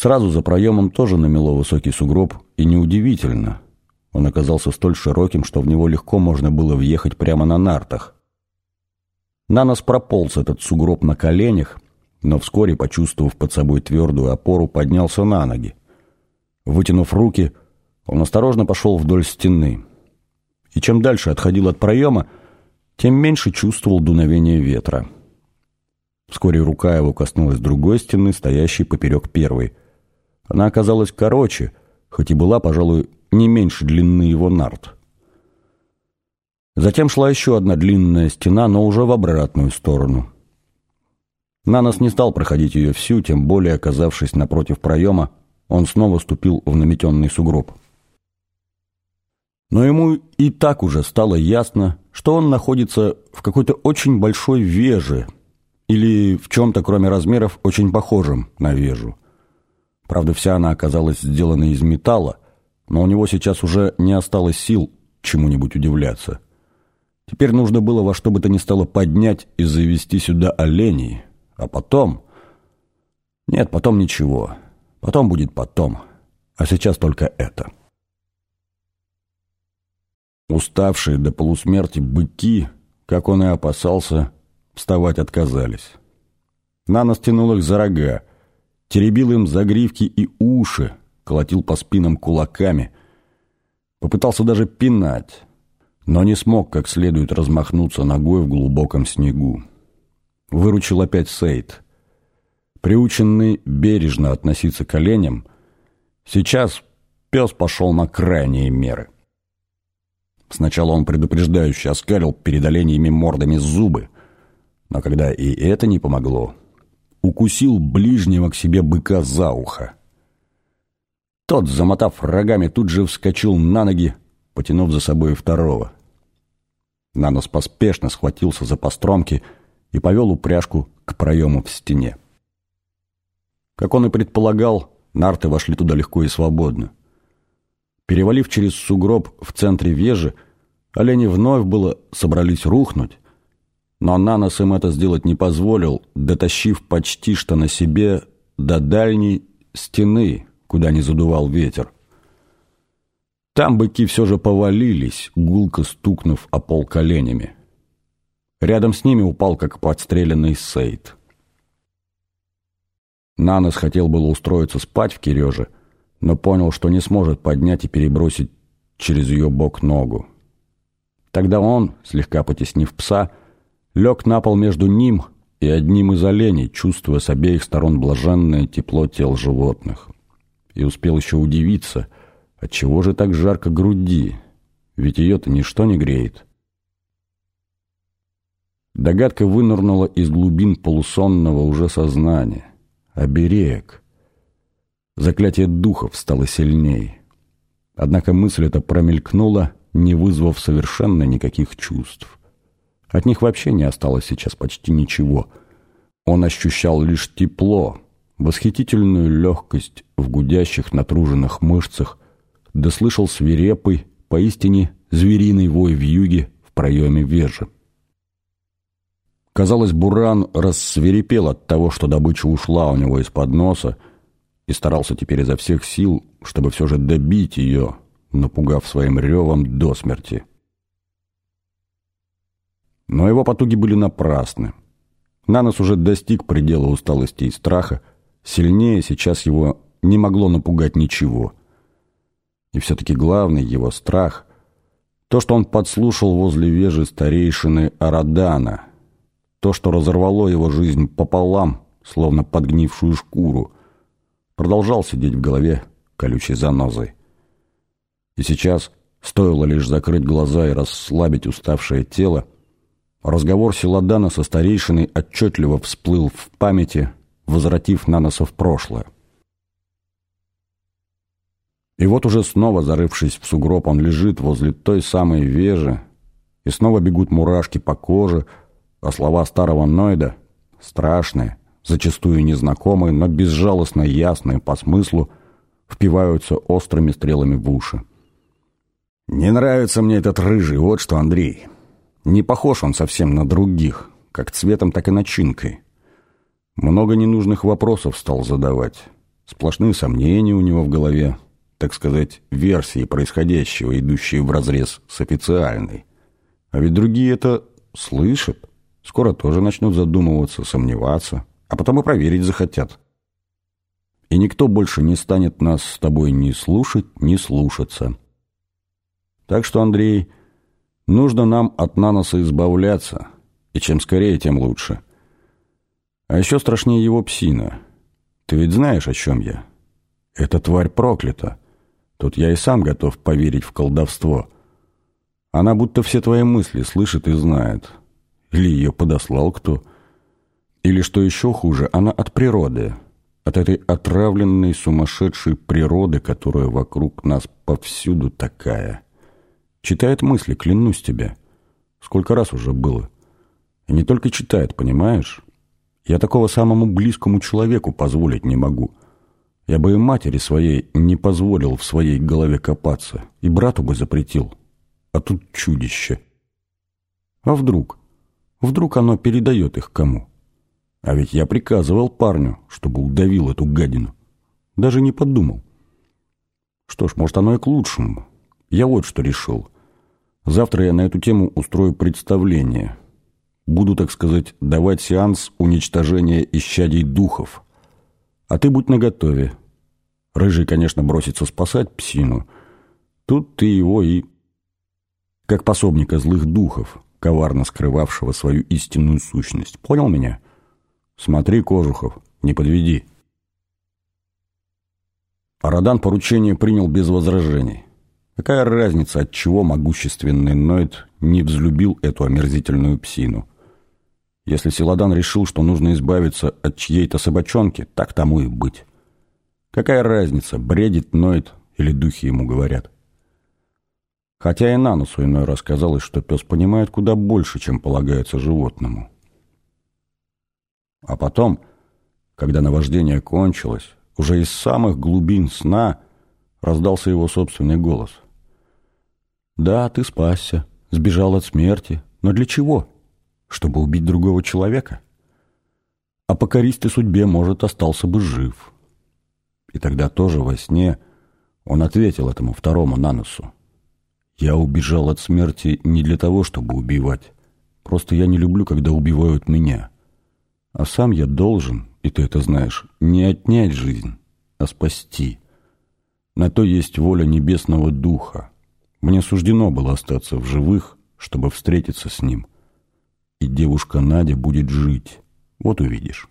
Сразу за проемом тоже намело высокий сугроб, и неудивительно. Он оказался столь широким, что в него легко можно было въехать прямо на нартах. На нас прополз этот сугроб на коленях, но вскоре, почувствовав под собой твердую опору, поднялся на ноги. Вытянув руки, он осторожно пошел вдоль стены. И чем дальше отходил от проема, тем меньше чувствовал дуновение ветра. Вскоре рука его коснулась другой стены, стоящей поперек первой. Она оказалась короче, хоть и была, пожалуй, не меньше длины его нарт. Затем шла еще одна длинная стена, но уже в обратную сторону. Нанос не стал проходить ее всю, тем более, оказавшись напротив проема, он снова ступил в наметенный сугроб. Но ему и так уже стало ясно, что он находится в какой-то очень большой веже или в чем-то, кроме размеров, очень похожем на вежу. Правда, вся она оказалась сделана из металла, но у него сейчас уже не осталось сил чему-нибудь удивляться. Теперь нужно было во что бы то ни стало поднять и завести сюда оленей, а потом... Нет, потом ничего. Потом будет потом. А сейчас только это. Уставшие до полусмерти быки, как он и опасался, вставать отказались. Нано стянул их за рога, теребил им загривки и уши, колотил по спинам кулаками, попытался даже пинать, но не смог как следует размахнуться ногой в глубоком снегу. Выручил опять Сейд. Приученный бережно относиться к оленям, сейчас пес пошел на крайние меры. Сначала он предупреждающе оскалил перед оленями мордами зубы, но когда и это не помогло, укусил ближнего к себе быка за ухо. Тот, замотав рогами, тут же вскочил на ноги, потянув за собой второго. Нанос поспешно схватился за постромки и повел упряжку к проему в стене. Как он и предполагал, нарты вошли туда легко и свободно. Перевалив через сугроб в центре вежи, олени вновь было собрались рухнуть, но Нанос им это сделать не позволил, дотащив почти что на себе до дальней стены, куда не задувал ветер. Там быки все же повалились, гулко стукнув о пол коленями. Рядом с ними упал, как подстреленный Сейд. Нанос хотел было устроиться спать в Киреже, но понял, что не сможет поднять и перебросить через ее бок ногу. Тогда он, слегка потеснив пса, лег на пол между ним и одним из оленей, чувствуя с обеих сторон блаженное тепло тел животных. И успел еще удивиться, отчего же так жарко груди, ведь ее-то ничто не греет. Догадка вынырнула из глубин полусонного уже сознания. Оберег. Заклятие духов стало сильней. Однако мысль эта промелькнула, не вызвав совершенно никаких чувств. От них вообще не осталось сейчас почти ничего. Он ощущал лишь тепло, восхитительную легкость в гудящих натруженных мышцах, да слышал свирепый, поистине звериный вой в юге в проеме вежи. Казалось, Буран рассверепел от того, что добыча ушла у него из-под носа, и старался теперь изо всех сил, чтобы все же добить ее, напугав своим ревом до смерти. Но его потуги были напрасны. Нанос уже достиг предела усталости и страха, сильнее сейчас его не могло напугать ничего. И все-таки главный его страх — то, что он подслушал возле вежи старейшины Арадана — то, что разорвало его жизнь пополам, словно подгнившую шкуру, продолжал сидеть в голове колючей занозой. И сейчас, стоило лишь закрыть глаза и расслабить уставшее тело, разговор Селадана со старейшиной отчетливо всплыл в памяти, возвратив Наноса в прошлое. И вот уже снова, зарывшись в сугроб, он лежит возле той самой вежи, и снова бегут мурашки по коже, а слова старого Нойда, страшные, зачастую незнакомые, но безжалостно ясные по смыслу, впиваются острыми стрелами в уши. «Не нравится мне этот рыжий, вот что, Андрей. Не похож он совсем на других, как цветом, так и начинкой. Много ненужных вопросов стал задавать. Сплошные сомнения у него в голове, так сказать, версии происходящего, идущие вразрез с официальной. А ведь другие это слышат, скоро тоже начнут задумываться, сомневаться, а потом и проверить захотят. И никто больше не станет нас с тобой ни слушать, ни слушаться. Так что, Андрей, нужно нам от наноса избавляться, и чем скорее, тем лучше. А еще страшнее его псина. Ты ведь знаешь, о чем я? Эта тварь проклята. Тут я и сам готов поверить в колдовство. Она будто все твои мысли слышит и знает. Или ее подослал кто. Или, что еще хуже, она от природы. От этой отравленной сумасшедшей природы, которая вокруг нас повсюду такая. Читает мысли, клянусь тебе. Сколько раз уже было. И не только читает, понимаешь? Я такого самому близкому человеку позволить не могу. Я бы и матери своей не позволил в своей голове копаться, и брату бы запретил. А тут чудище. А вдруг? Вдруг оно передает их кому? А ведь я приказывал парню, чтобы удавил эту гадину. Даже не подумал. Что ж, может, оно и к лучшему. Я вот что решил. Завтра я на эту тему устрою представление — Буду, так сказать, давать сеанс уничтожения исчадий духов. А ты будь наготове. Рыжий, конечно, бросится спасать псину. Тут ты его и... Как пособника злых духов, коварно скрывавшего свою истинную сущность. Понял меня? Смотри, Кожухов, не подведи. Арадан поручение принял без возражений. Какая разница, от чего могущественный Ноид не взлюбил эту омерзительную псину? Если Силадан решил, что нужно избавиться от чьей-то собачонки, так тому и быть. Какая разница, бредит, ноет или духи ему говорят? Хотя и Нанусу иной раз казалось, что пес понимает куда больше, чем полагается животному. А потом, когда наваждение кончилось, уже из самых глубин сна раздался его собственный голос. «Да, ты спасся, сбежал от смерти, но для чего?» чтобы убить другого человека? А по користой судьбе, может, остался бы жив. И тогда тоже во сне он ответил этому второму Наносу. «Я убежал от смерти не для того, чтобы убивать. Просто я не люблю, когда убивают меня. А сам я должен, и ты это знаешь, не отнять жизнь, а спасти. На то есть воля небесного духа. Мне суждено было остаться в живых, чтобы встретиться с ним» и девушка Надя будет жить. Вот увидишь.